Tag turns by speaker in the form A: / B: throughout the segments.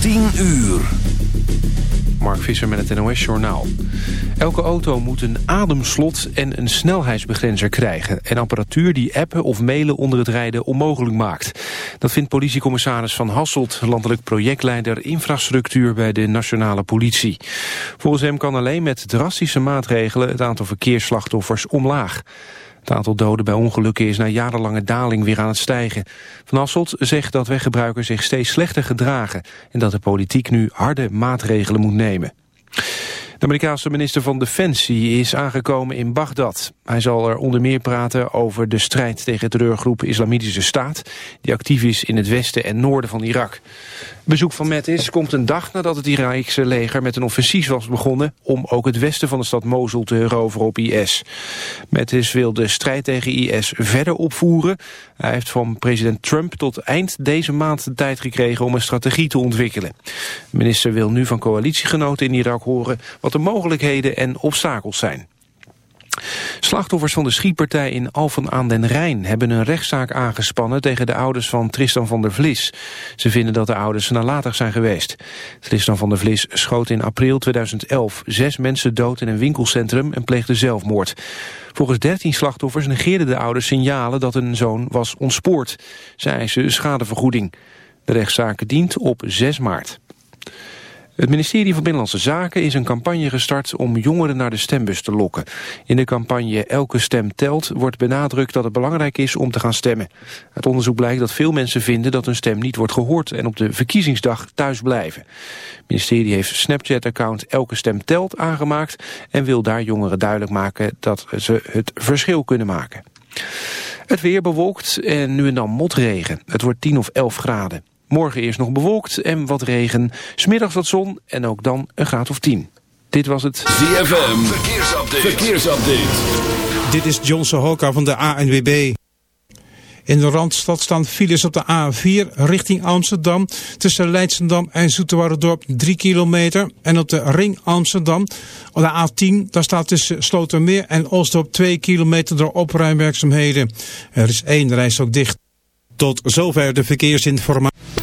A: 10 uur.
B: Mark Visser met het NOS Journaal. Elke auto moet een ademslot en een snelheidsbegrenzer krijgen... en apparatuur die appen of mailen onder het rijden onmogelijk maakt. Dat vindt politiecommissaris Van Hasselt... landelijk projectleider infrastructuur bij de nationale politie. Volgens hem kan alleen met drastische maatregelen... het aantal verkeersslachtoffers omlaag. Het aantal doden bij ongelukken is na jarenlange daling weer aan het stijgen. Van Asselt zegt dat weggebruikers zich steeds slechter gedragen... en dat de politiek nu harde maatregelen moet nemen. De Amerikaanse minister van Defensie is aangekomen in Bagdad. Hij zal er onder meer praten over de strijd tegen terreurgroep Islamitische Staat... die actief is in het westen en noorden van Irak bezoek van Mattis komt een dag nadat het Iraakse leger met een offensief was begonnen om ook het westen van de stad Mosul te heroveren op IS. Mattis wil de strijd tegen IS verder opvoeren. Hij heeft van president Trump tot eind deze maand de tijd gekregen om een strategie te ontwikkelen. De minister wil nu van coalitiegenoten in Irak horen wat de mogelijkheden en obstakels zijn. Slachtoffers van de schietpartij in Alphen aan den Rijn hebben een rechtszaak aangespannen tegen de ouders van Tristan van der Vlis. Ze vinden dat de ouders nalatig zijn geweest. Tristan van der Vlis schoot in april 2011 zes mensen dood in een winkelcentrum en pleegde zelfmoord. Volgens 13 slachtoffers negeerden de ouders signalen dat een zoon was ontspoord. Zij eisen schadevergoeding. De rechtszaak dient op 6 maart. Het ministerie van Binnenlandse Zaken is een campagne gestart om jongeren naar de stembus te lokken. In de campagne Elke stem telt wordt benadrukt dat het belangrijk is om te gaan stemmen. Het onderzoek blijkt dat veel mensen vinden dat hun stem niet wordt gehoord en op de verkiezingsdag thuis blijven. Het ministerie heeft Snapchat-account Elke stem telt aangemaakt en wil daar jongeren duidelijk maken dat ze het verschil kunnen maken. Het weer bewolkt en nu en dan motregen. Het wordt 10 of 11 graden. Morgen eerst nog bewolkt en wat regen. Smiddags wat zon en ook dan een graad of 10. Dit was het
A: ZFM Verkeersupdate. Verkeersupdate.
C: Dit is John Sohoka van de ANWB. In de Randstad staan files op de A4 richting Amsterdam. Tussen Leidsendam en Zoeterwoude-dorp 3 kilometer. En op de ring Amsterdam, op de A10, daar staat tussen Slotermeer en Osdorp 2 kilometer door opruimwerkzaamheden. Er is één reis ook dicht. Tot zover de verkeersinformatie.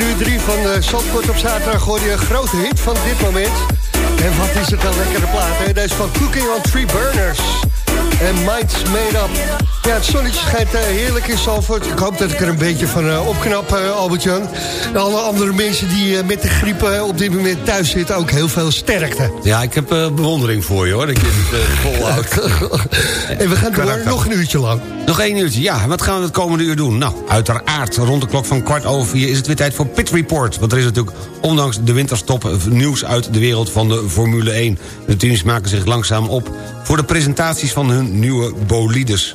D: Uur 3 van uh, Zandvoort op zaterdag hoor je een grote hit van dit moment. En wat is het een lekkere plaat, hè? Deze van Cooking on Three Burners. En Minds Made Up. Ja, het zonnetje schijnt uh, heerlijk in Zandvoort. Ik hoop dat ik er een beetje van uh, opknap, uh, Albert-Jan. En alle andere mensen die met de griep op dit moment thuis zitten... ook heel veel sterkte.
E: Ja, ik heb bewondering voor je, hoor. Dat je het volhoudt.
D: en we gaan door nog een uurtje lang.
E: Nog één uurtje, ja. Wat gaan we het komende uur doen? Nou, uiteraard, rond de klok van kwart over vier... is het weer tijd voor Pit Report. Want er is natuurlijk, ondanks de winterstop... nieuws uit de wereld van de Formule 1. De teams maken zich langzaam op voor de presentaties van hun nieuwe bolides.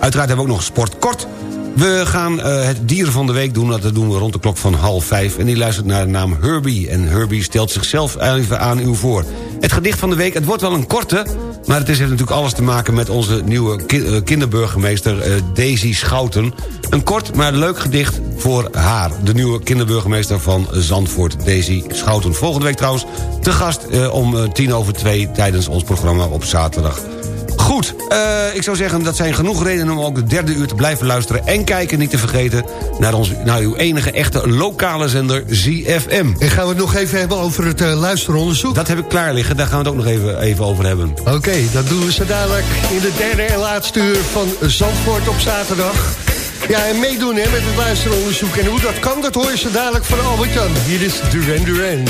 E: Uiteraard hebben we ook nog sport kort. We gaan uh, het dier van de week doen. Dat doen we rond de klok van half vijf. En die luistert naar de naam Herbie. En Herbie stelt zichzelf even aan u voor. Het gedicht van de week, het wordt wel een korte... maar het heeft natuurlijk alles te maken met onze nieuwe ki kinderburgemeester uh, Daisy Schouten. Een kort, maar leuk gedicht voor haar. De nieuwe kinderburgemeester van Zandvoort, Daisy Schouten. Volgende week trouwens te gast om tien over twee... tijdens ons programma op zaterdag. Goed, uh, ik zou zeggen dat zijn genoeg redenen om ook de derde uur te blijven luisteren... en kijken, niet te vergeten, naar, ons, naar uw enige echte lokale zender ZFM.
D: En gaan we het nog even hebben over het uh, luisteronderzoek?
E: Dat heb ik klaar liggen, daar gaan we het ook nog even, even over hebben.
D: Oké, okay, dat doen we zo dadelijk in de derde en laatste uur van Zandvoort op zaterdag. Ja, en meedoen hè, met het luisteronderzoek. En hoe dat kan, dat hoor je zo dadelijk van Albert-Jan. Hier is Duran Duran.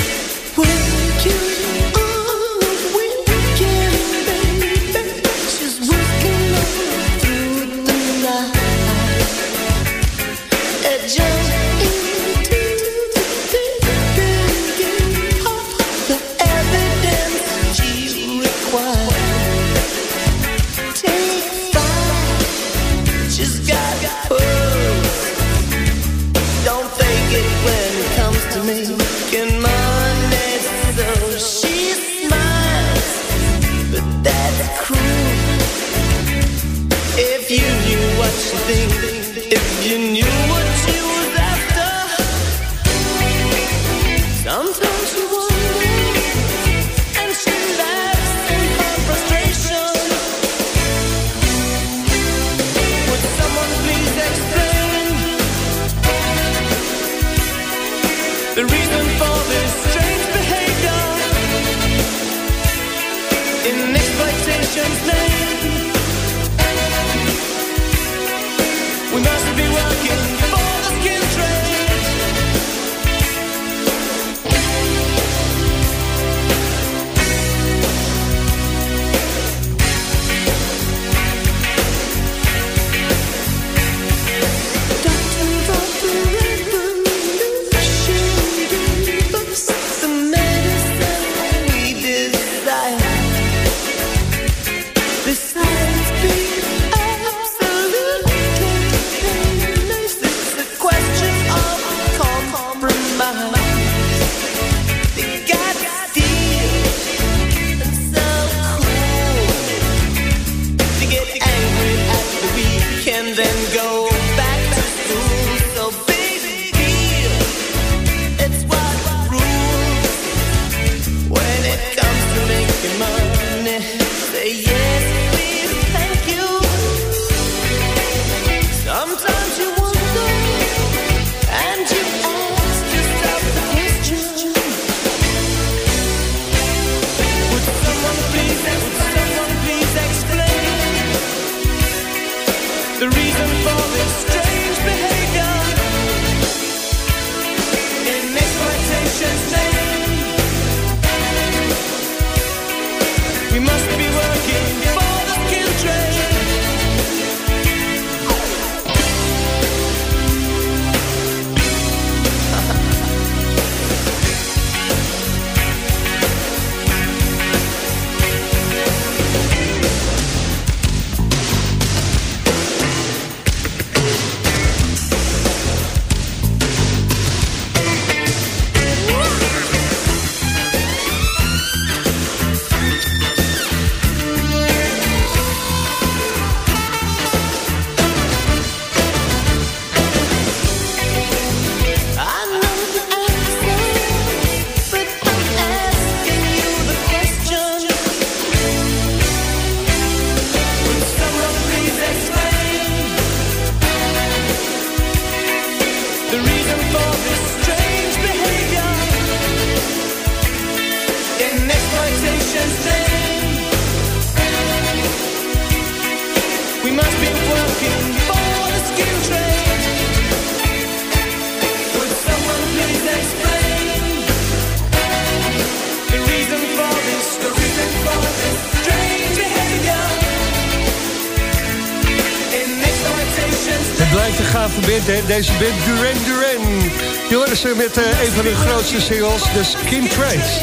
D: Deze band Duran Duran. Je hoorde ze met eh, een van hun grootste singles, de Skin Trace.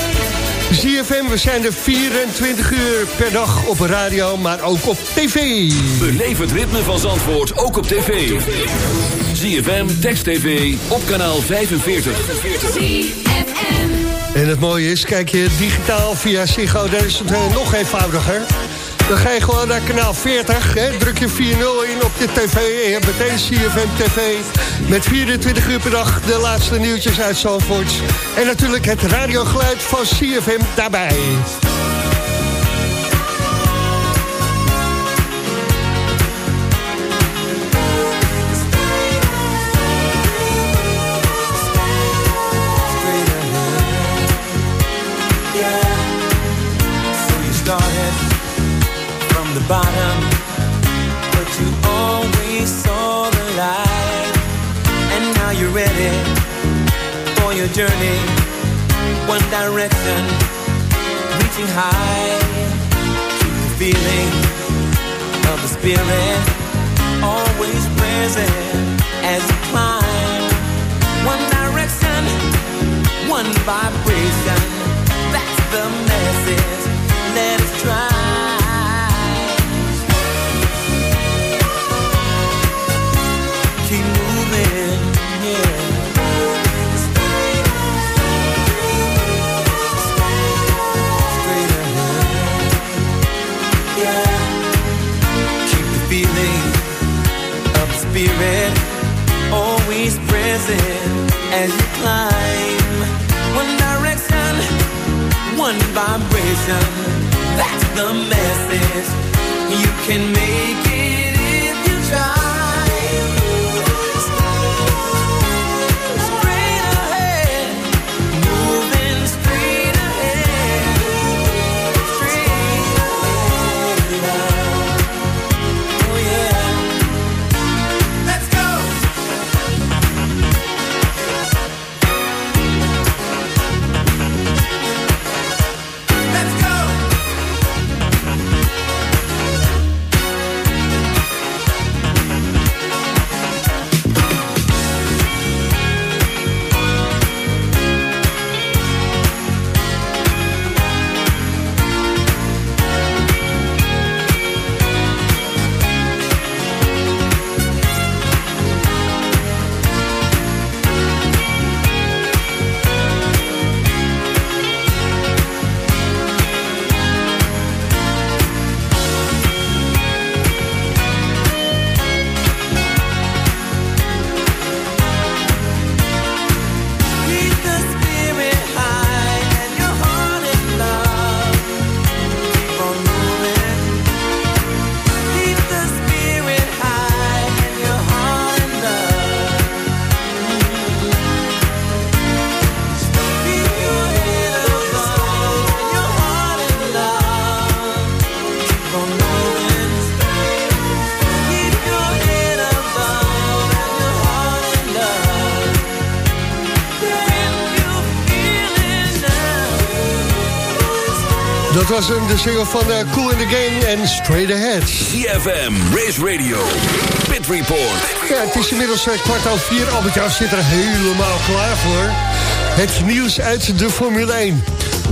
D: ZFM, we zijn er 24 uur per dag op radio, maar ook op tv.
A: Beleef het ritme van Zandvoort ook op tv. ZFM, Text TV, op kanaal 45.
D: En het mooie is, kijk je digitaal via Ziggo, dan is het eh, nog eenvoudiger. Dan ga je gewoon naar kanaal 40, hè, druk je 4-0 in op je tv... en je meteen CFM TV met 24 uur per dag de laatste nieuwtjes uit Zandvoort. En natuurlijk het radiogeluid van CFM daarbij.
F: Journey. One direction, reaching high. Keep the feeling of the spirit always present as you climb. One direction, one vibration.
D: Dat was hem, de single van eh, Cool in the Game en Straight Ahead.
A: ZFM, Race Radio, Pit Report.
D: Ja, het is inmiddels eh, kwart over vier. Albert-Jan zit er helemaal klaar voor. Het nieuws uit de Formule 1.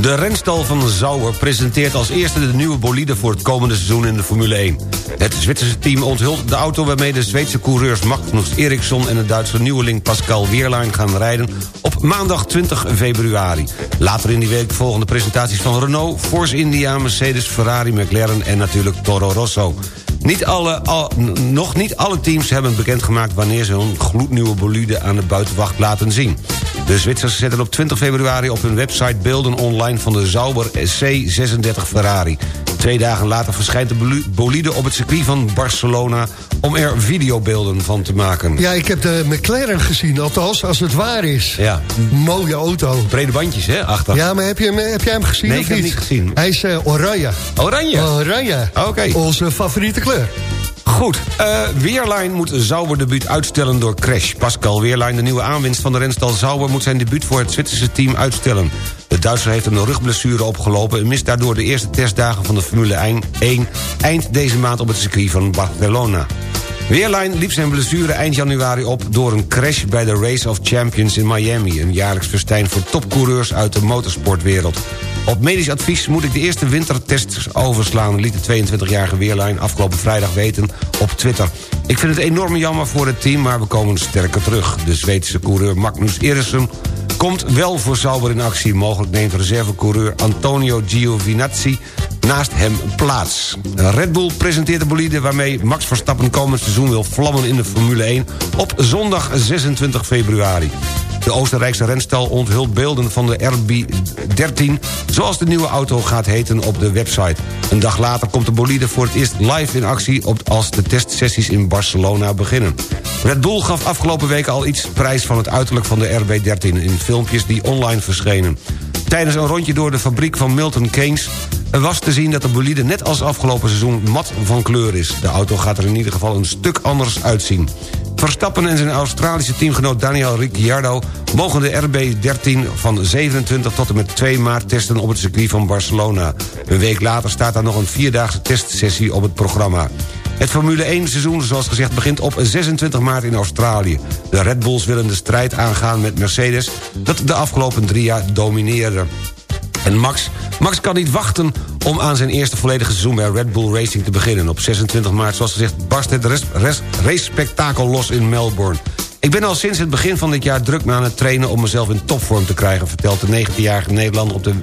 E: De renstal van Sauber presenteert als eerste de nieuwe bolide... voor het komende seizoen in de Formule 1. Het Zwitserse team onthult de auto waarmee de Zweedse coureurs Magnus Eriksson... en de Duitse nieuweling Pascal Wehrlein gaan rijden op maandag 20 februari. Later in die week volgen de presentaties van Renault, Force India... Mercedes, Ferrari, McLaren en natuurlijk Toro Rosso. Niet alle, nog niet alle teams hebben bekendgemaakt... wanneer ze hun gloednieuwe bolide aan de buitenwacht laten zien. De Zwitsers zetten op 20 februari op hun website beelden online... van de Sauber C36 Ferrari. Twee dagen later verschijnt de bolide op het circuit van Barcelona... om er videobeelden van te maken.
D: Ja, ik heb de McLaren gezien, althans, als het waar is.
E: Ja.
D: Mooie auto.
E: Brede bandjes, hè, achter.
D: Ja, maar heb, je hem, heb jij hem gezien
E: Nee,
D: of
E: ik heb hem niet gezien.
D: Hij is eh, oranje.
E: Oranje.
D: Oranje.
E: Oké.
D: Onze favoriete kleur.
E: Goed, eh Weerline moet Zauber debuut uitstellen door crash. Pascal Weerline, de nieuwe aanwinst van de renstal Zauber... moet zijn debuut voor het Zwitserse team uitstellen. De Duitser heeft een rugblessure opgelopen... en mist daardoor de eerste testdagen van de Formule 1... eind deze maand op het circuit van Barcelona. Weerline liep zijn blessure eind januari op... door een crash bij de Race of Champions in Miami... een jaarlijks festijn voor topcoureurs uit de motorsportwereld. Op medisch advies moet ik de eerste wintertest overslaan... liet de 22-jarige Weerline afgelopen vrijdag weten op Twitter. Ik vind het enorm jammer voor het team, maar we komen sterker terug. De Zweedse coureur Magnus Eriksson komt wel voor Sauber in actie. Mogelijk neemt reservecoureur Antonio Giovinazzi naast hem plaats. Red Bull presenteert de bolide waarmee Max Verstappen komend seizoen wil vlammen in de Formule 1 op zondag 26 februari. De Oostenrijkse renstal onthult beelden van de RB13... zoals de nieuwe auto gaat heten op de website. Een dag later komt de bolide voor het eerst live in actie... Op, als de testsessies in Barcelona beginnen. Red Bull gaf afgelopen weken al iets prijs van het uiterlijk van de RB13... in filmpjes die online verschenen. Tijdens een rondje door de fabriek van Milton Keynes... was te zien dat de bolide net als afgelopen seizoen mat van kleur is. De auto gaat er in ieder geval een stuk anders uitzien. Verstappen en zijn Australische teamgenoot Daniel Ricciardo... mogen de RB13 van 27 tot en met 2 maart testen op het circuit van Barcelona. Een week later staat daar nog een vierdaagse testsessie op het programma. Het Formule 1 seizoen, zoals gezegd, begint op 26 maart in Australië. De Red Bulls willen de strijd aangaan met Mercedes... dat de afgelopen drie jaar domineerde. En Max, Max kan niet wachten om aan zijn eerste volledige seizoen bij Red Bull Racing te beginnen. Op 26 maart, zoals gezegd, barst het race-spektakel los in Melbourne. Ik ben al sinds het begin van dit jaar druk aan het trainen... om mezelf in topvorm te krijgen... vertelt de 19-jarige Nederlander op de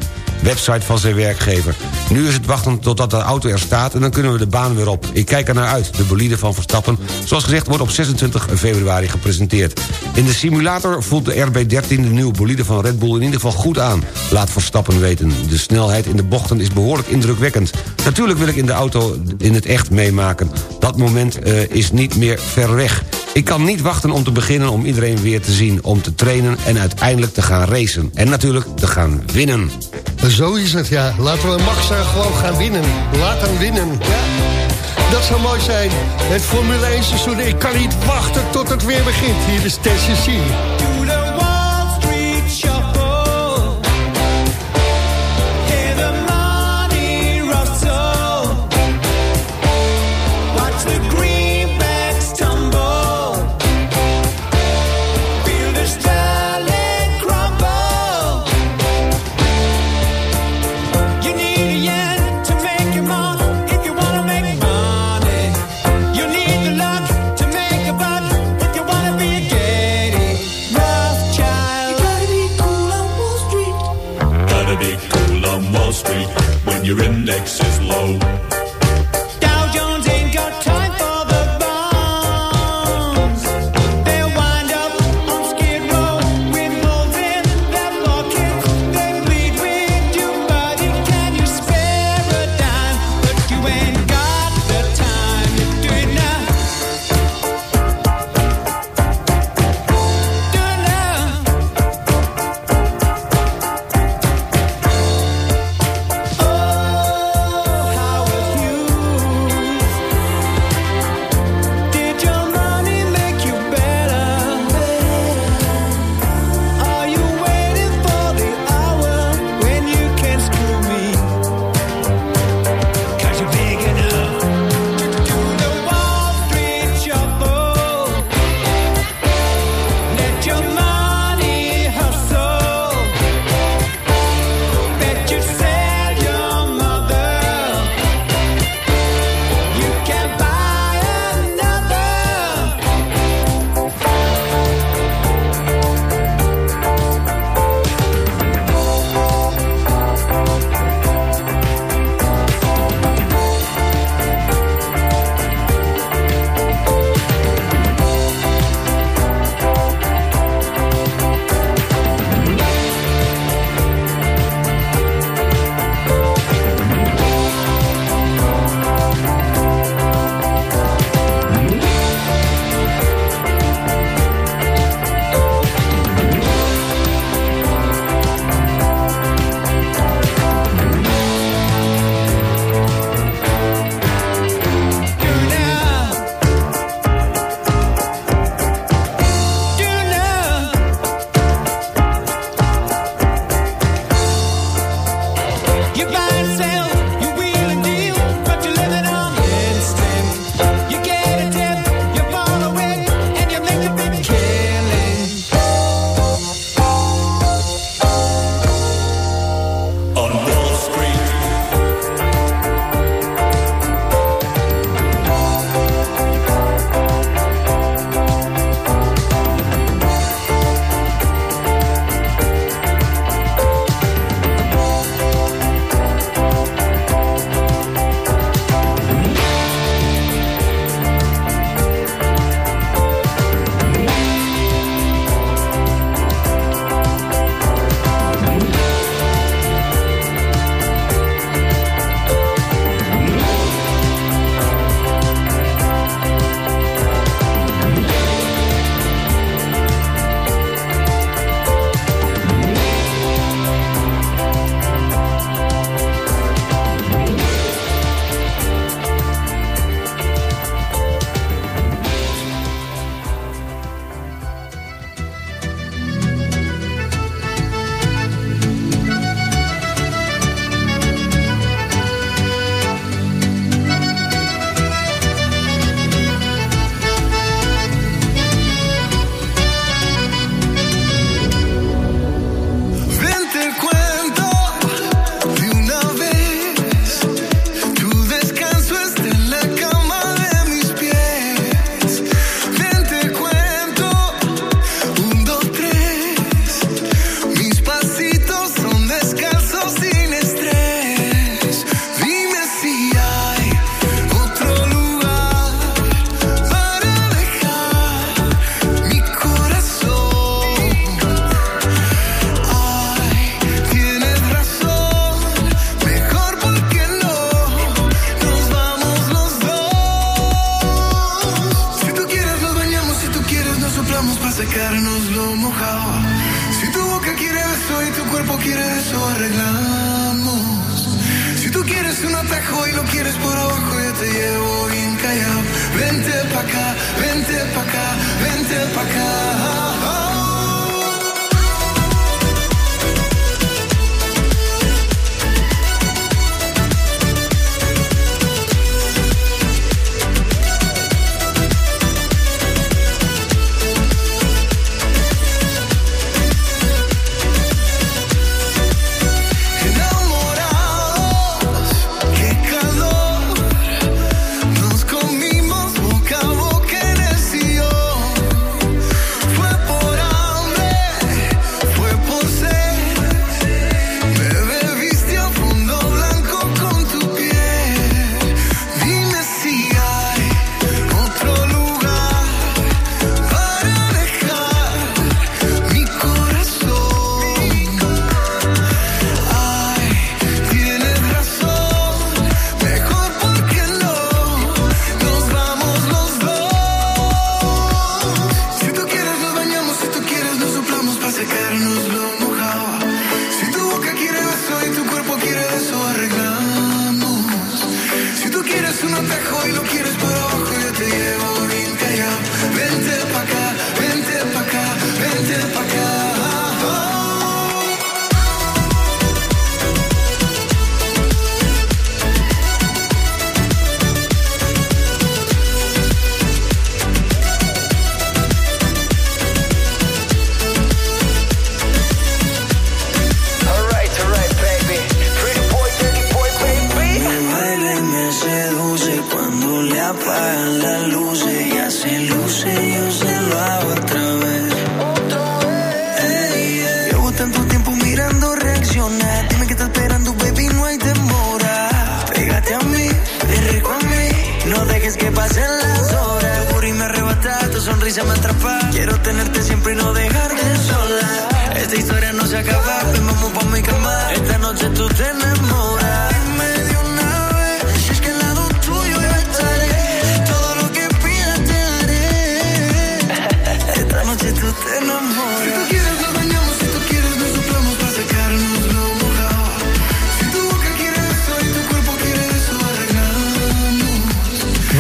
E: website van zijn werkgever. Nu is het wachten totdat de auto er staat... en dan kunnen we de baan weer op. Ik kijk er naar uit. De bolide van Verstappen, zoals gezegd... wordt op 26 februari gepresenteerd. In de simulator voelt de RB13 de nieuwe bolide van Red Bull... in ieder geval goed aan, laat Verstappen weten. De snelheid in de bochten is behoorlijk indrukwekkend. Natuurlijk wil ik in de auto in het echt meemaken. Dat moment eh, is niet meer ver weg. Ik kan niet wachten om te beginnen om iedereen weer te zien... om te trainen en uiteindelijk te gaan racen. En natuurlijk te gaan winnen.
D: Zo is het, ja. Laten we Max eh, gewoon gaan winnen. Laat hem winnen. Ja. Dat zou mooi zijn. Het Formule 1 seizoen. Ik kan niet wachten tot het weer begint. Hier is Tennessee.
G: When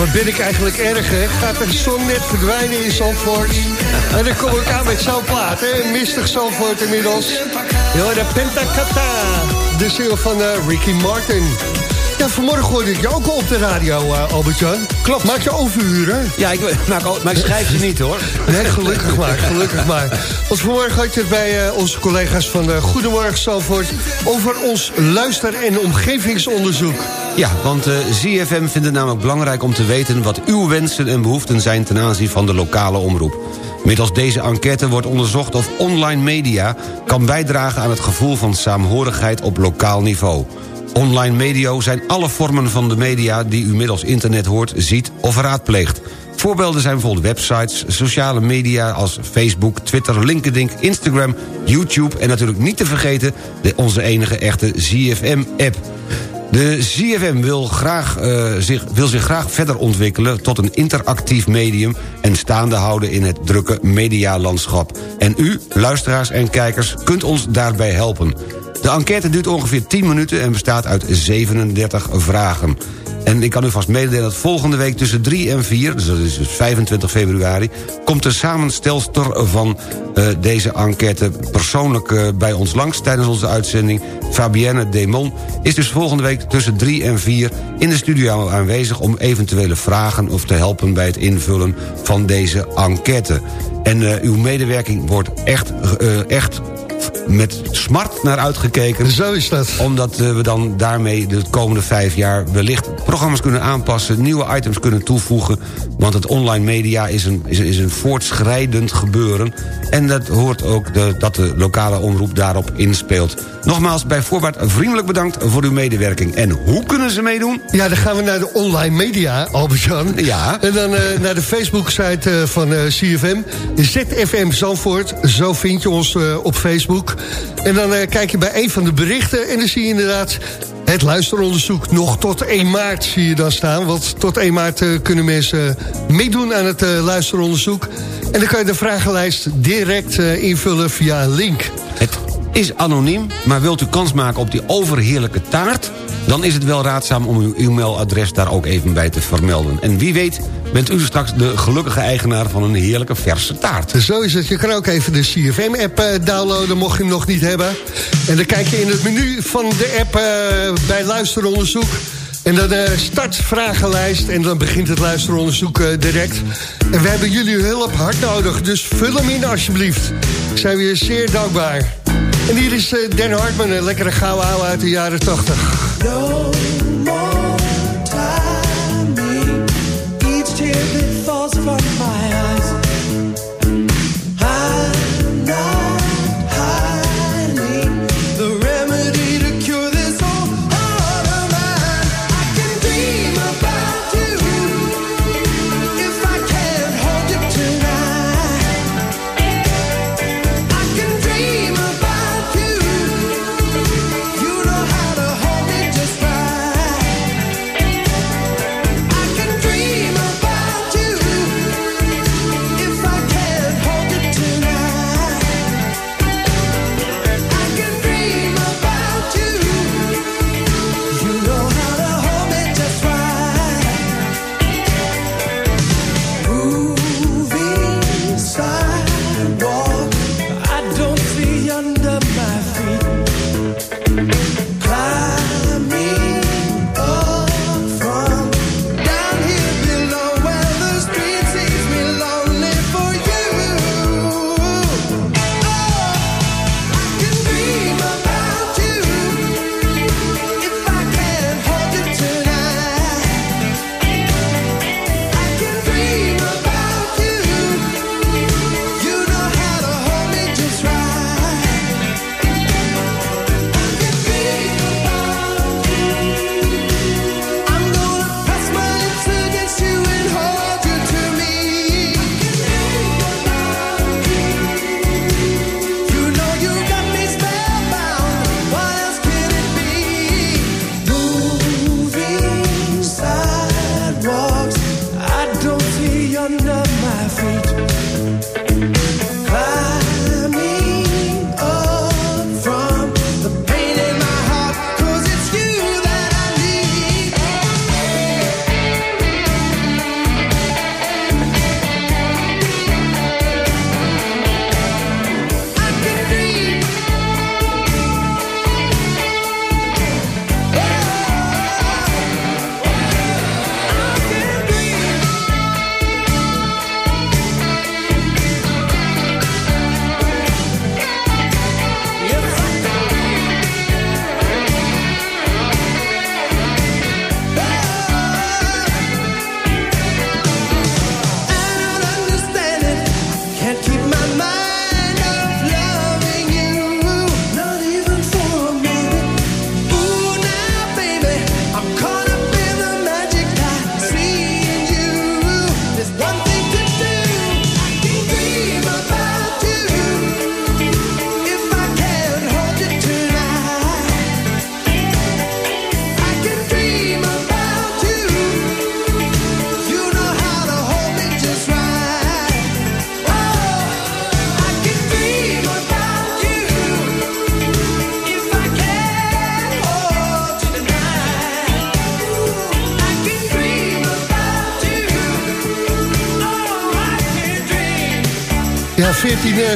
D: Wat ben ik eigenlijk erg, hè? Gaat een song net verdwijnen in Zandvoort? En dan kom ik aan met zo'n plaat, hè? Mistig Zandvoort inmiddels. De Pentacata, de single van eh, Ricky Martin. Ja, vanmorgen hoorde ik jou ook op de radio, Albertje. Albert-Jan.
E: Klopt.
D: Maak je overuren?
E: Ja, ik, eh, maak, maar ik schrijf je niet, hoor.
D: Nee, gelukkig maar, gelukkig maar. Want vanmorgen had je het bij onze collega's van uh, Goedemorgen Zalvoort... over ons luister- en omgevingsonderzoek.
E: Ja, want ZFM vindt het namelijk belangrijk om te weten... wat uw wensen en behoeften zijn ten aanzien van de lokale omroep. Middels deze enquête wordt onderzocht of online media... kan bijdragen aan het gevoel van saamhorigheid op lokaal niveau. Online media zijn alle vormen van de media... die u middels internet hoort, ziet of raadpleegt. Voorbeelden zijn bijvoorbeeld websites, sociale media als Facebook, Twitter, LinkedIn, Instagram, YouTube... en natuurlijk niet te vergeten de, onze enige echte ZFM-app. De ZFM wil, graag, eh, zich, wil zich graag verder ontwikkelen tot een interactief medium... en staande houden in het drukke medialandschap. En u, luisteraars en kijkers, kunt ons daarbij helpen. De enquête duurt ongeveer 10 minuten en bestaat uit 37 vragen. En ik kan u vast mededelen dat volgende week tussen 3 en 4... dus dat is dus 25 februari... komt de samenstelster van eh, deze enquête persoonlijk eh, bij ons langs... tijdens onze uitzending. Fabienne Demon is dus volgende week tussen 3 en 4... in de studio aanwezig om eventuele vragen... of te helpen bij het invullen van deze enquête. En eh, uw medewerking wordt echt, echt met smart naar uitgekeken.
D: Zo is dat.
E: Omdat eh, we dan daarmee de komende vijf jaar wellicht programma's kunnen aanpassen... nieuwe items kunnen toevoegen. Want het online media is een, is, is een voortschrijdend gebeuren. En dat hoort ook de, dat de lokale omroep daarop inspeelt. Nogmaals, bij voorbaat vriendelijk bedankt voor uw medewerking. En hoe kunnen ze meedoen?
D: Ja, dan gaan we naar de online media, Albert-Jan.
E: Ja.
D: En dan eh, naar de Facebook-site eh, van eh, CFM. ZFM Zandvoort, zo vind je ons op Facebook. En dan eh, kijk je bij een van de berichten... en dan zie je inderdaad het luisteronderzoek nog tot 1 maart zie je dan staan. Want tot 1 maart eh, kunnen mensen meedoen aan het eh, luisteronderzoek. En dan kan je de vragenlijst direct invullen via link.
E: Is anoniem, maar wilt u kans maken op die overheerlijke taart... dan is het wel raadzaam om uw e-mailadres daar ook even bij te vermelden. En wie weet bent u straks de gelukkige eigenaar van een heerlijke verse taart.
D: Zo is het. Je kan ook even de CFM-app eh, downloaden, mocht je hem nog niet hebben. En dan kijk je in het menu van de app eh, bij luisteronderzoek. En dan eh, start vragenlijst en dan begint het luisteronderzoek eh, direct. En we hebben jullie hulp hard nodig, dus vul hem in alsjeblieft. Zijn we je zeer dankbaar. En hier is eh, Dan Hartman, een lekkere gouden ouwe uit de jaren 80.
H: No more timing. Each tear that falls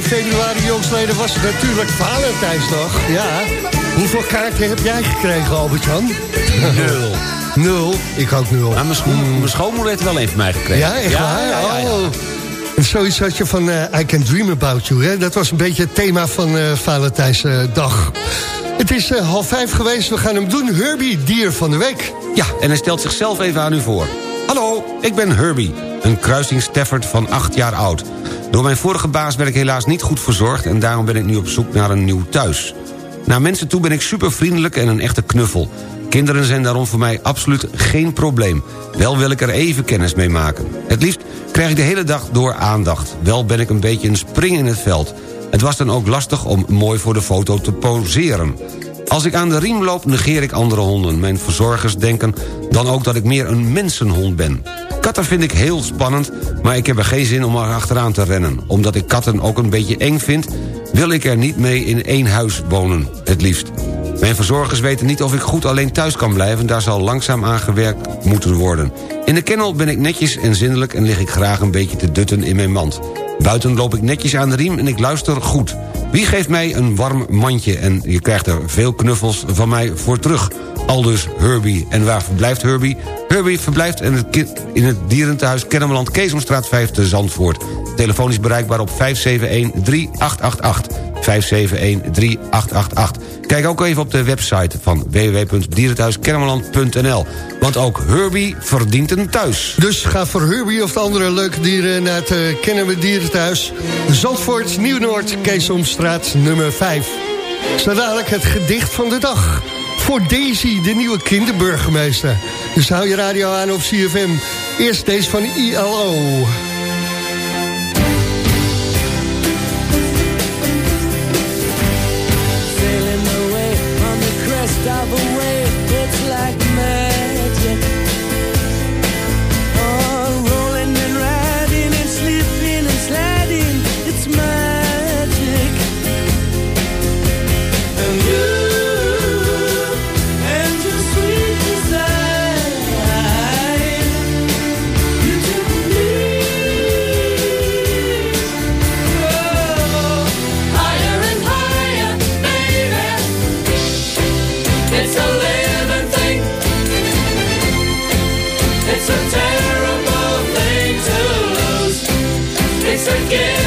D: februari jongsleden was het natuurlijk Valentijnsdag. Ja. Hoeveel kaarten heb jij gekregen, Albert-Jan?
E: Nul.
D: Nul? Ik ook nul.
E: Maar mijn, schoen, mijn schoonmoeder heeft er wel een van mij gekregen.
D: Ja, echt waar?
E: ja, ja, ja.
D: Oh. En Zoiets had je van eh, I Can Dream About You. Hè? Dat was een beetje het thema van eh Valentijnsdag. Het is eh, half vijf geweest. We gaan hem doen. Herbie, dier van de week.
E: Ja, en hij stelt zichzelf even aan u voor. Hallo, ik ben Herbie, een kruising Stafford van 8 jaar oud. Door mijn vorige baas werd ik helaas niet goed verzorgd... en daarom ben ik nu op zoek naar een nieuw thuis. Naar mensen toe ben ik super vriendelijk en een echte knuffel. Kinderen zijn daarom voor mij absoluut geen probleem. Wel wil ik er even kennis mee maken. Het liefst krijg ik de hele dag door aandacht. Wel ben ik een beetje een spring in het veld. Het was dan ook lastig om mooi voor de foto te poseren. Als ik aan de riem loop, negeer ik andere honden. Mijn verzorgers denken dan ook dat ik meer een mensenhond ben. Katten vind ik heel spannend, maar ik heb er geen zin om er achteraan te rennen. Omdat ik katten ook een beetje eng vind... wil ik er niet mee in één huis wonen, het liefst. Mijn verzorgers weten niet of ik goed alleen thuis kan blijven... daar zal langzaam aan gewerkt moeten worden. In de kennel ben ik netjes en zindelijk... en lig ik graag een beetje te dutten in mijn mand. Buiten loop ik netjes aan de riem en ik luister goed. Wie geeft mij een warm mandje en je krijgt er veel knuffels van mij voor terug. Aldus Herbie. En waar verblijft Herbie? Herbie verblijft in het, in het dierentehuis Kennemerland Keesomstraat 5 te Zandvoort. Is bereikbaar op 571-3888. 571-3888. Kijk ook even op de website van www.dierenthuiskennemerland.nl. Want ook Herbie verdient een thuis.
D: Dus ga voor Herbie of de andere leuke dieren naar het uh, Kennen we Dierenthuis. Zandvoort, Nieuw-Noord, Keesomstraat nummer 5. Zo het gedicht van de dag. Voor Daisy, de nieuwe kinderburgemeester. Dus hou je radio aan op CFM. Eerst deze van ILO.
F: It's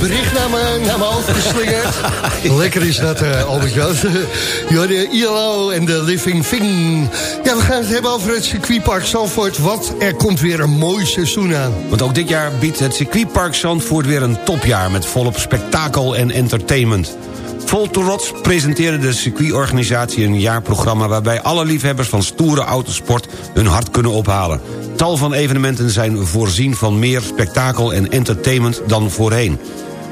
I: bericht naar me, naar mijn hoofd geslingerd. Lekker is dat, eh Albert-Jan. de ILO en de Living Thing. Ja, we gaan het hebben over het circuitpark Zandvoort. Want er komt weer een mooi seizoen aan.
E: Want ook dit jaar biedt het circuitpark Zandvoort weer een topjaar... met volop spektakel en entertainment. Vol trots presenteerde de circuitorganisatie een jaarprogramma... waarbij alle liefhebbers van stoere autosport hun hart kunnen ophalen. Tal van evenementen zijn voorzien van meer spektakel en entertainment dan voorheen.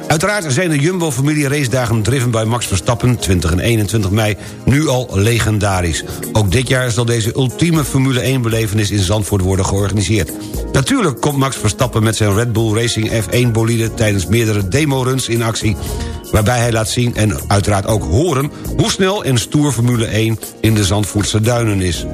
E: Uiteraard zijn de Jumbo-familie racedagen driven bij Max Verstappen... 20 en 21 mei nu al legendarisch. Ook dit jaar zal deze ultieme Formule 1-belevenis in Zandvoort worden georganiseerd. Natuurlijk komt Max Verstappen met zijn Red Bull Racing F1-bolide... tijdens meerdere demoruns in actie waarbij hij laat zien en uiteraard ook horen... hoe snel en stoer Formule 1 in de Zandvoortse duinen is.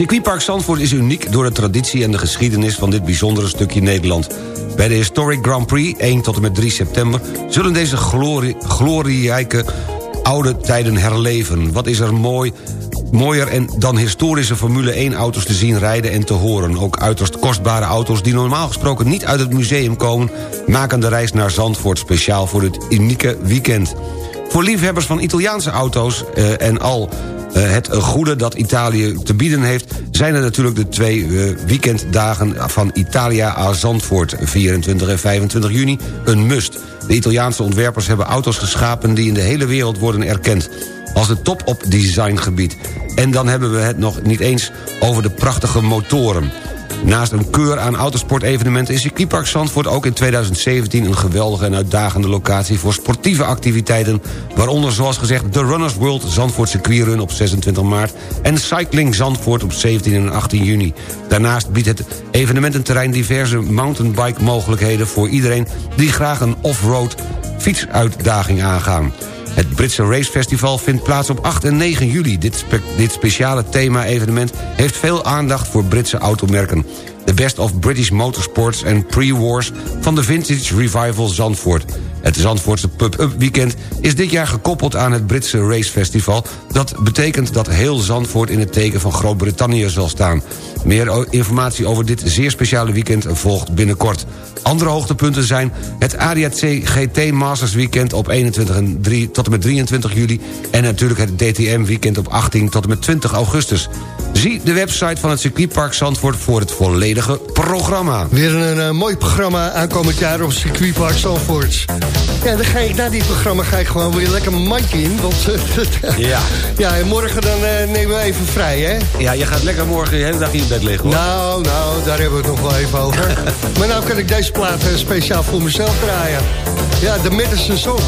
E: Circuitpark Zandvoort is uniek door de traditie en de geschiedenis... van dit bijzondere stukje Nederland. Bij de Historic Grand Prix, 1 tot en met 3 september... zullen deze glorie, oude tijden herleven. Wat is er mooi mooier en dan historische Formule 1-auto's te zien rijden en te horen. Ook uiterst kostbare auto's die normaal gesproken niet uit het museum komen... maken de reis naar Zandvoort speciaal voor dit unieke weekend. Voor liefhebbers van Italiaanse auto's eh, en al het goede dat Italië te bieden heeft... zijn er natuurlijk de twee eh, weekenddagen van Italia aan Zandvoort... 24 en 25 juni, een must. De Italiaanse ontwerpers hebben auto's geschapen... die in de hele wereld worden erkend als de top op designgebied. En dan hebben we het nog niet eens over de prachtige motoren. Naast een keur aan autosportevenementen is circuitpark Zandvoort ook in 2017 een geweldige en uitdagende locatie voor sportieve activiteiten, waaronder zoals gezegd de Runners World Zandvoort Circuitrun op 26 maart en Cycling Zandvoort op 17 en 18 juni. Daarnaast biedt het evenemententerrein diverse mountainbike mogelijkheden voor iedereen die graag een off-road fietsuitdaging aangaan. Het Britse Racefestival vindt plaats op 8 en 9 juli. Dit, dit speciale thema-evenement heeft veel aandacht voor Britse automerken. De Best of British Motorsports en Pre-Wars van de Vintage Revival Zandvoort. Het Zandvoortse Pub-Up Weekend is dit jaar gekoppeld aan het Britse Racefestival. Dat betekent dat heel Zandvoort in het teken van Groot-Brittannië zal staan. Meer informatie over dit zeer speciale weekend volgt binnenkort. Andere hoogtepunten zijn het ADAC GT Masters Weekend op 21 en 3, tot en met 23 juli... en natuurlijk het DTM Weekend op 18 tot en met 20 augustus. Zie de website van het circuitpark Zandvoort voor het volledige programma.
I: Weer een eh, mooi programma aankomend jaar op circuitpark Zandvoort. Ja, dan ga ik na dit programma ga ik gewoon weer lekker mijn mandje in. Want eh,
E: Ja.
I: ja, en morgen dan eh, nemen we even vrij, hè?
E: Ja, je gaat lekker morgen de hele dag in bed liggen, hoor.
I: Nou, nou, daar hebben we het nog wel even over. maar nou kan ik deze plaat eh, speciaal voor mezelf draaien. Ja, de Madison Song.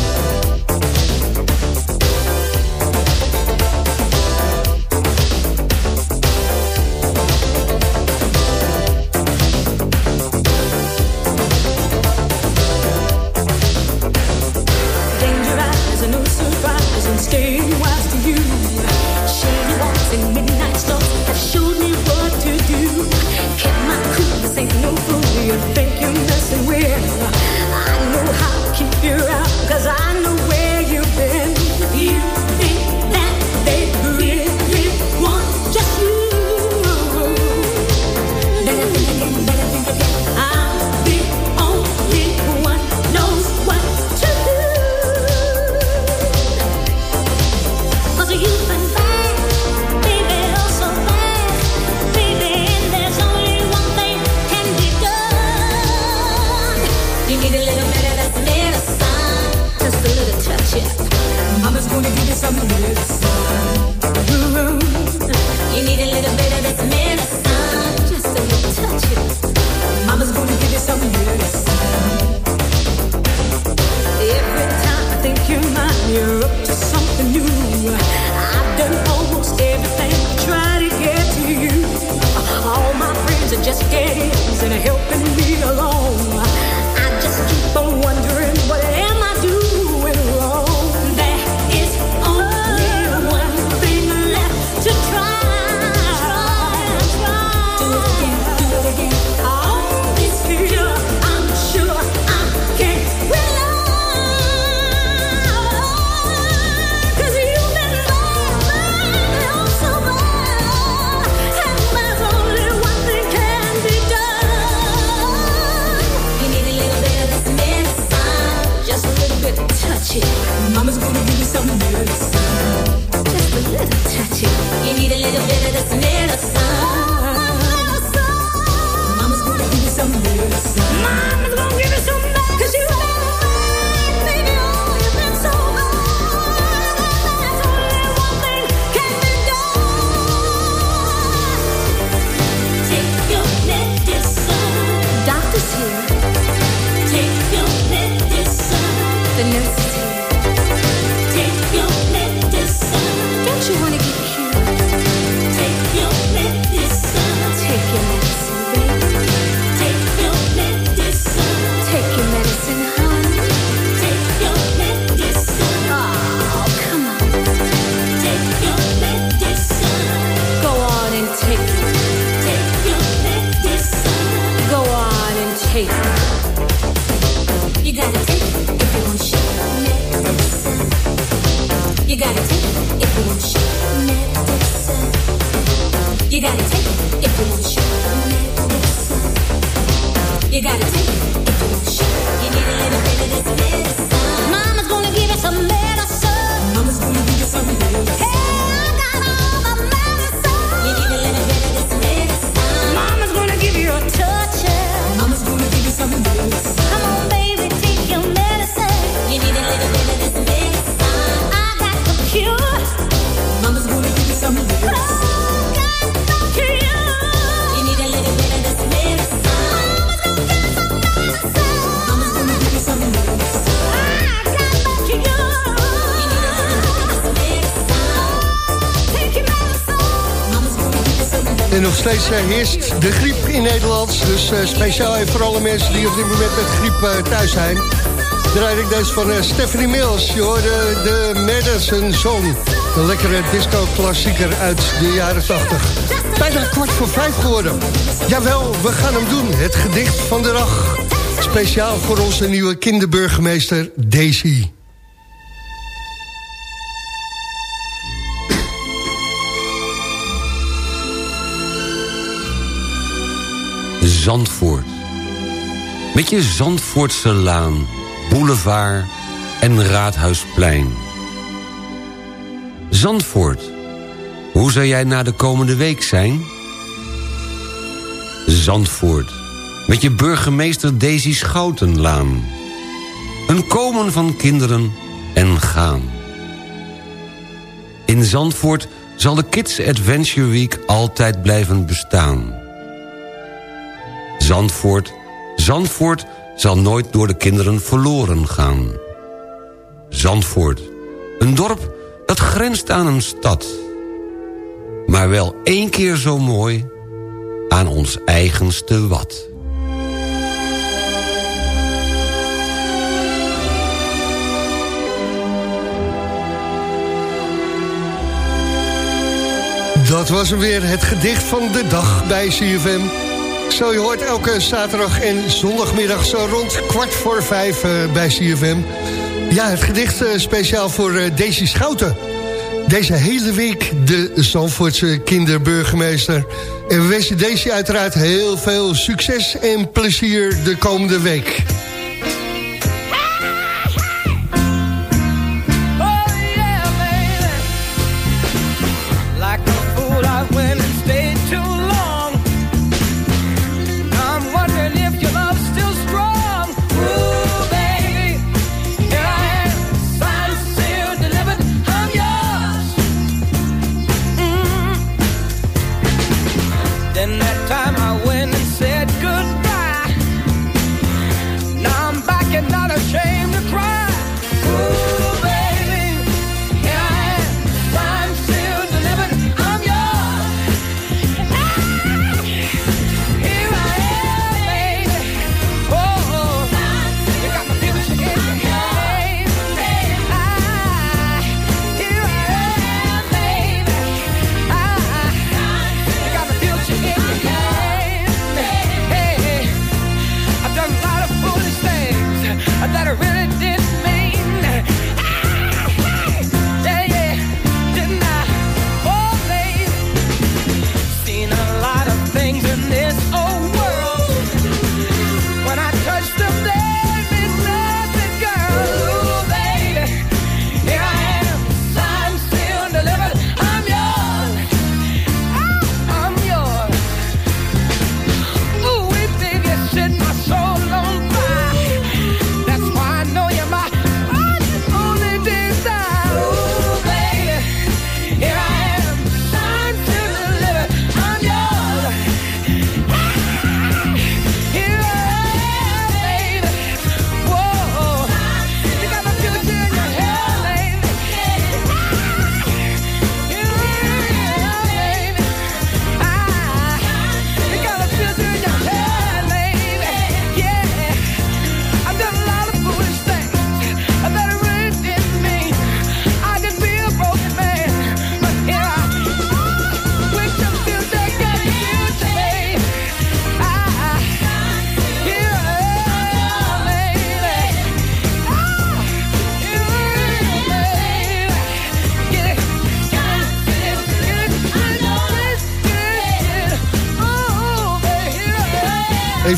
D: Heerst de griep in Nederland. Dus eh, speciaal voor alle mensen die op dit moment met griep eh, thuis zijn. Draai ik deze van eh, Stephanie Mills. Je hoorde de Madison Song. Een lekkere disco-klassieker uit de jaren 80. Bijna kwart voor vijf geworden. Jawel, we gaan hem doen. Het gedicht van de dag. Speciaal voor onze nieuwe kinderburgemeester Daisy.
E: Zandvoort. Met je Zandvoortse laan, boulevard en Raadhuisplein. Zandvoort. Hoe zou jij na de komende week zijn? Zandvoort. Met je burgemeester Daisy Schoutenlaan. Een komen van kinderen en gaan. In Zandvoort zal de Kids Adventure Week altijd blijven bestaan. Zandvoort, Zandvoort zal nooit door de kinderen verloren gaan. Zandvoort, een dorp dat grenst aan een stad. Maar wel één keer zo mooi aan ons eigenste wat.
D: Dat was weer, het gedicht van de dag bij CFM. Zo, je hoort elke zaterdag en zondagmiddag zo rond kwart voor vijf eh, bij CFM. Ja, het gedicht eh, speciaal voor Daisy Schouten. Deze hele week de Zandvoortse kinderburgemeester. En we wensen Daisy uiteraard heel veel succes en plezier de komende week.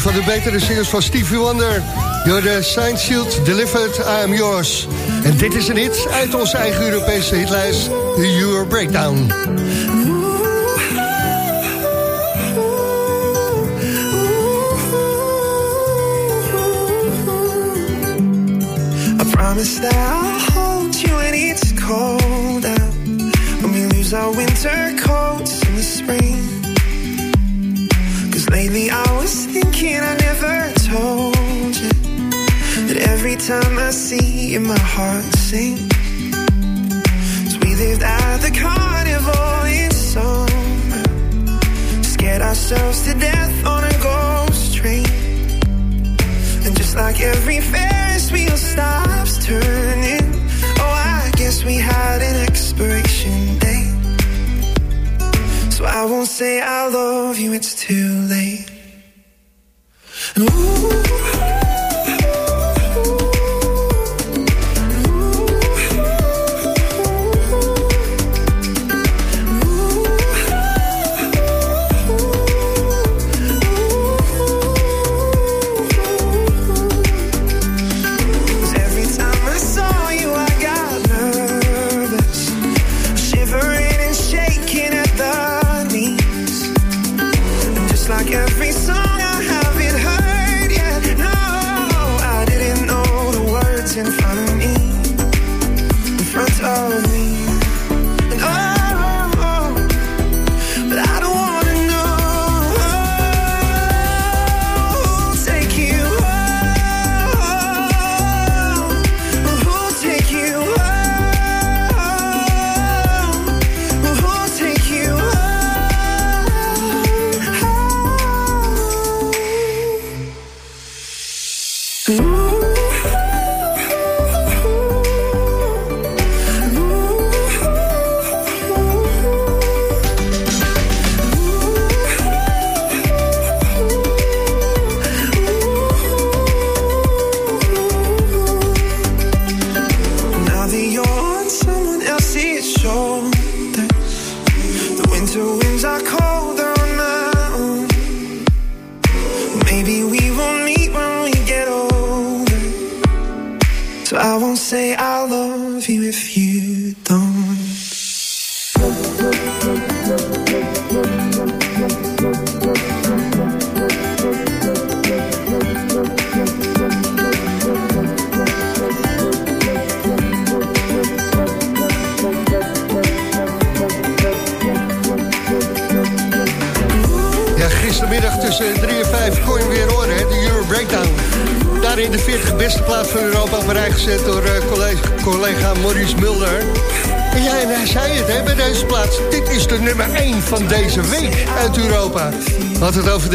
D: Van de betere singers van Stevie Wonder. Door de Sign Shield Delivered, I Am Yours. En dit is een hit uit onze eigen Europese hitlijst. The Euro Breakdown.
H: I promise that I'll hold you when it's cold out. When we lose our winter coats in the spring. Cause lately I was thinking I never told you. That every time I see you, my heart sinks. We lived at the carnival in summer. Scared ourselves to death on a ghost train. And just like every Ferris wheel stops turning, oh, I guess we had an expiration date. So I won't say I love you, it's too late. Like every song,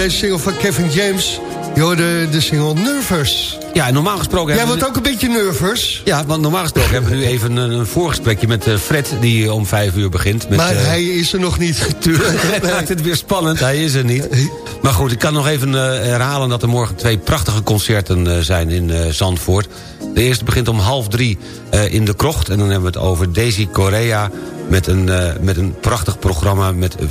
D: deze single van Kevin James. Je hoorde de single Nervous.
E: Ja, normaal gesproken...
D: Jij wordt ook een beetje nervous.
E: Ja, want normaal gesproken hebben we nu even een, een voorgesprekje met eh, Fred... die om vijf uur begint. Met,
D: maar
E: eh,
D: hij is er nog niet.
E: Fred maakt het weer spannend, hij is er niet. Maar goed, ik kan nog even eh, herhalen dat er morgen twee prachtige concerten zijn in Zandvoort. De eerste begint om half drie in de krocht. En dan hebben we het over Daisy Correa met een, eh, met een prachtig programma... Met, eh,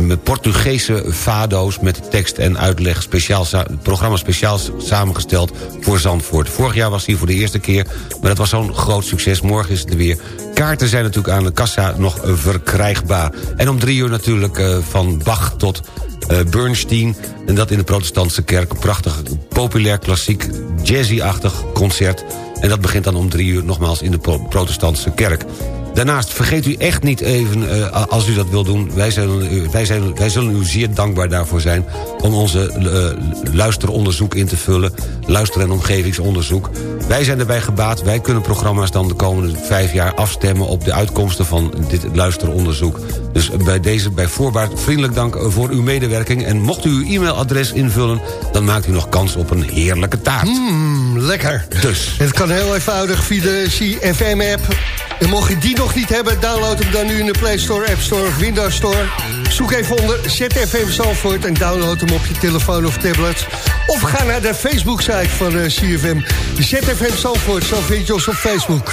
E: met Portugese fado's met tekst en uitleg. Speciaal programma speciaal samengesteld voor Zandvoort. Vorig jaar was hij voor de eerste keer, maar dat was zo'n groot succes. Morgen is het er weer. Kaarten zijn natuurlijk aan de kassa nog verkrijgbaar. En om drie uur natuurlijk eh, van Bach tot eh, Bernstein. En dat in de protestantse kerk. Een prachtig, populair, klassiek, jazzy-achtig concert. En dat begint dan om drie uur nogmaals in de pro- protestantse kerk. Daarnaast vergeet u echt niet even, eh, als u dat wil doen... Wij, u, wij, zijn, wij zullen u zeer dankbaar daarvoor zijn... om onze eh, luisteronderzoek in te vullen. Luister- en omgevingsonderzoek. Wij zijn erbij gebaat. Wij kunnen programma's dan de komende vijf jaar afstemmen... op de uitkomsten van dit luisteronderzoek. Dus bij deze bij voorbaat vriendelijk dank voor uw medewerking. En mocht u uw e-mailadres invullen... dan maakt u nog kans op een heerlijke taart.
D: Mm, lekker.
E: Dus.
D: Het kan heel eenvoudig via de CFM-app. En mocht je die nog niet hebben, download hem dan nu in de Play Store, App Store of Windows Store. Zoek even onder ZFM Zalvoort en download hem op je telefoon of tablet. Of ga naar de Facebook-site van eh, CFM. ZFM Zalvoort, zo vind je ons op Facebook.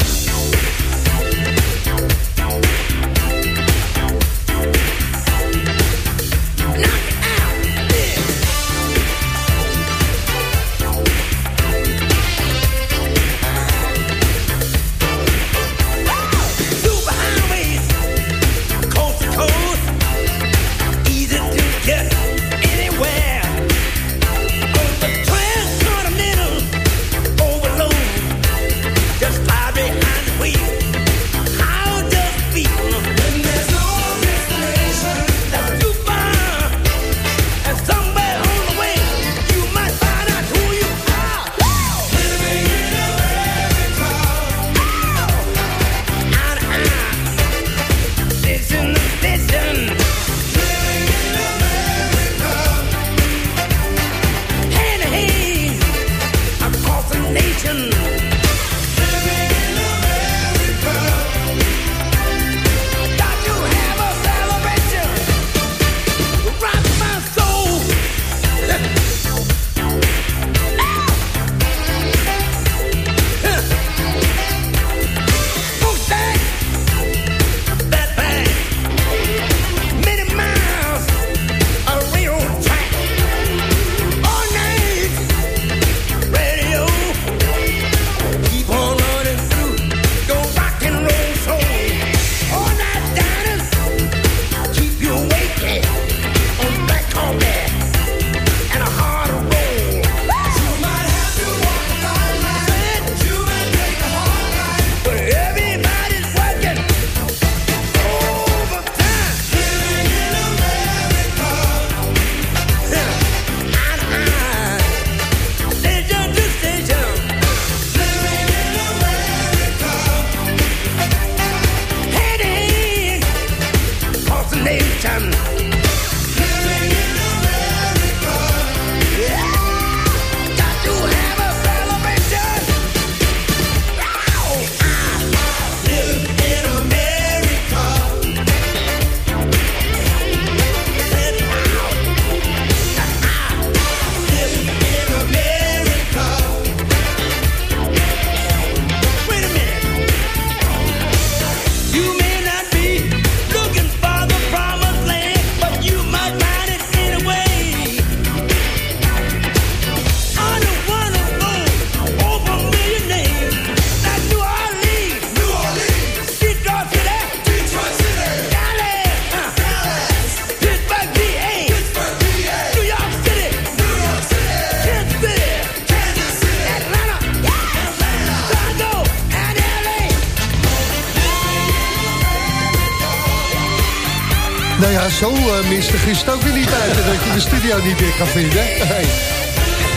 D: Niet meer kan vinden. Hey.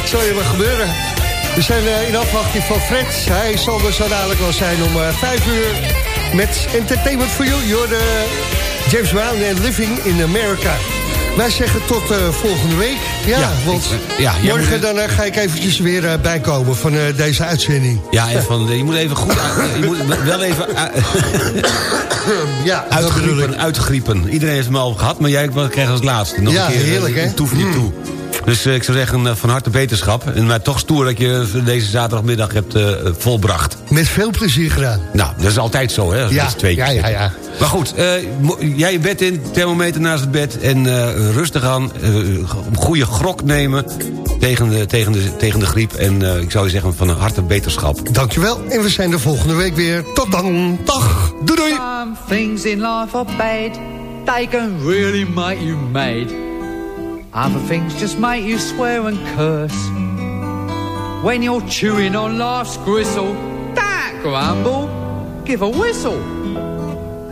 D: Zal je wel gebeuren. We zijn eh, in afwachting van Fred. Hij zal er zo dadelijk wel zijn om eh, vijf uur met Entertainment for You. You're James Brown en Living in America. Wij zeggen tot eh, volgende week. Ja,
E: Ja,
D: want
E: ik- ja,
D: morgen
E: moet-
D: dan eh, ga ik eventjes weer eh, bijkomen van deze uitzending.
E: Ja, en van, je moet even goed... je moet wel even
D: ja,
E: uitgriepen, uitgriepen. Iedereen heeft hem al gehad, maar jij krijgt als laatste. Nog
D: Ja,
E: een keer,
D: heerlijk, hè?
E: Toef niet toe. Dus eh, ik zou zeggen, van harte beterschap. En maar toch stoer dat je deze zaterdagmiddag hebt volbracht.
D: Met veel plezier gedaan.
E: Nou, dat is altijd zo, hè? Als
D: Ja, ja, ja.
E: Maar goed, eh, jij je bed in, thermometer naast het bed... en eh, rustig aan, eh, een goede grok nemen tegen de, tegen de, tegen de griep. En eh, ik zou je zeggen, van harte beterschap.
D: Dankjewel. En we zijn er volgende week weer. Tot dan. Dag. Doei doei.
J: Some things in life are bad. They can really make you mad. Other things just make you swear and curse. When you're chewing on life's gristle, don't grumble, give a whistle.